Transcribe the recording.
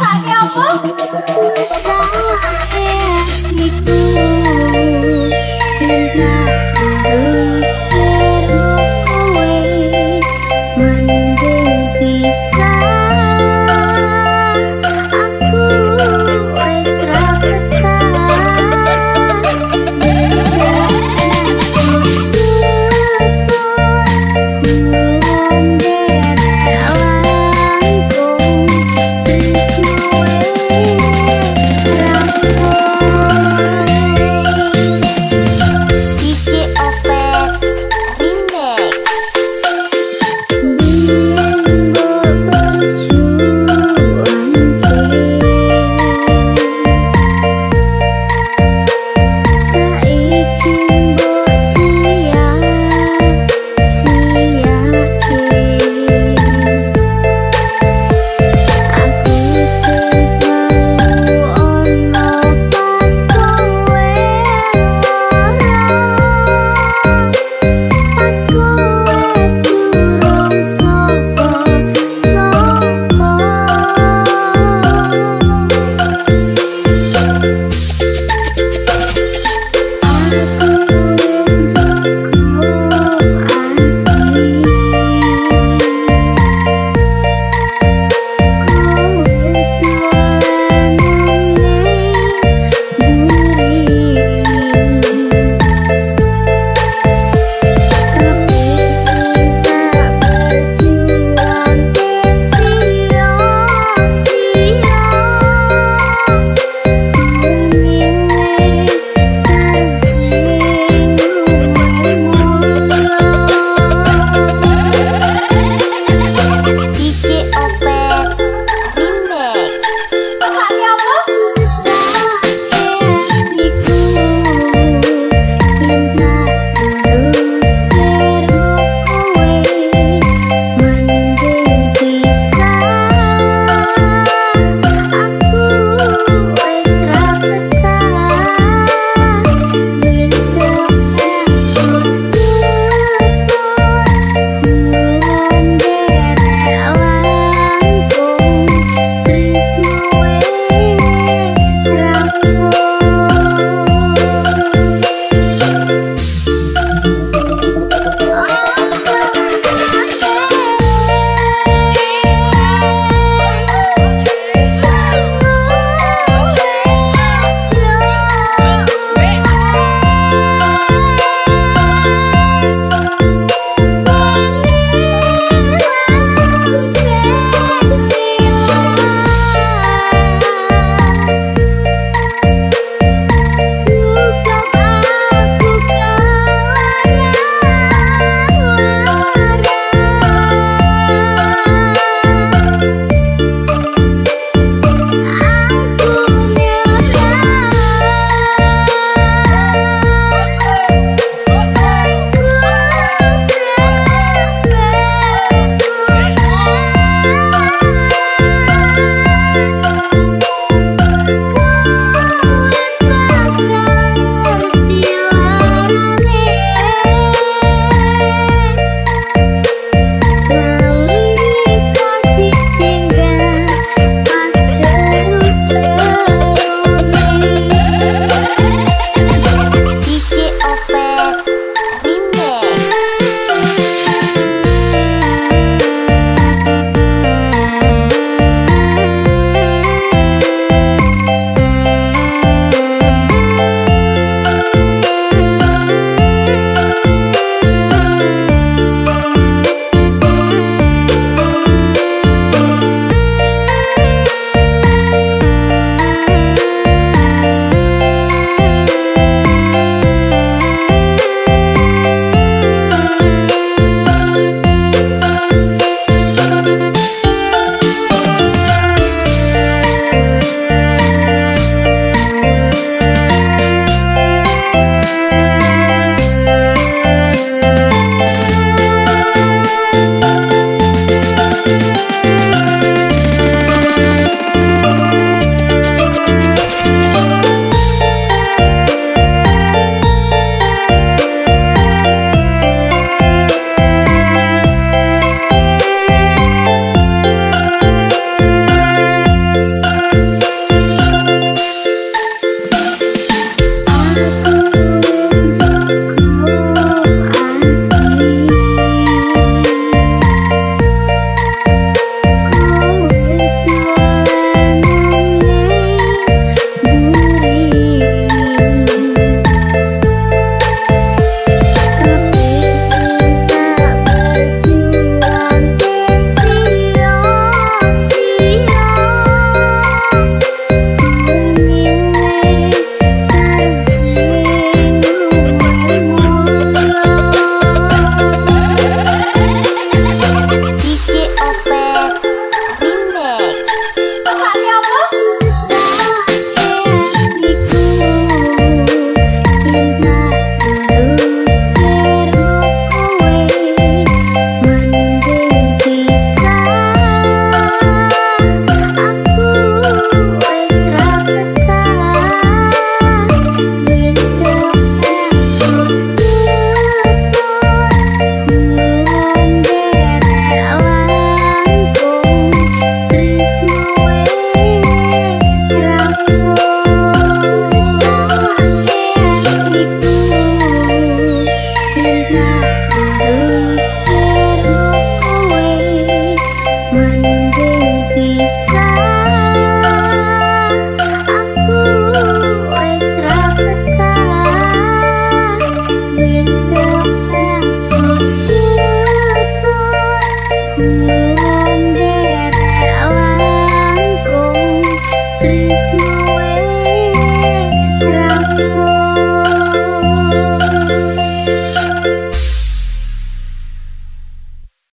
sabe, amor?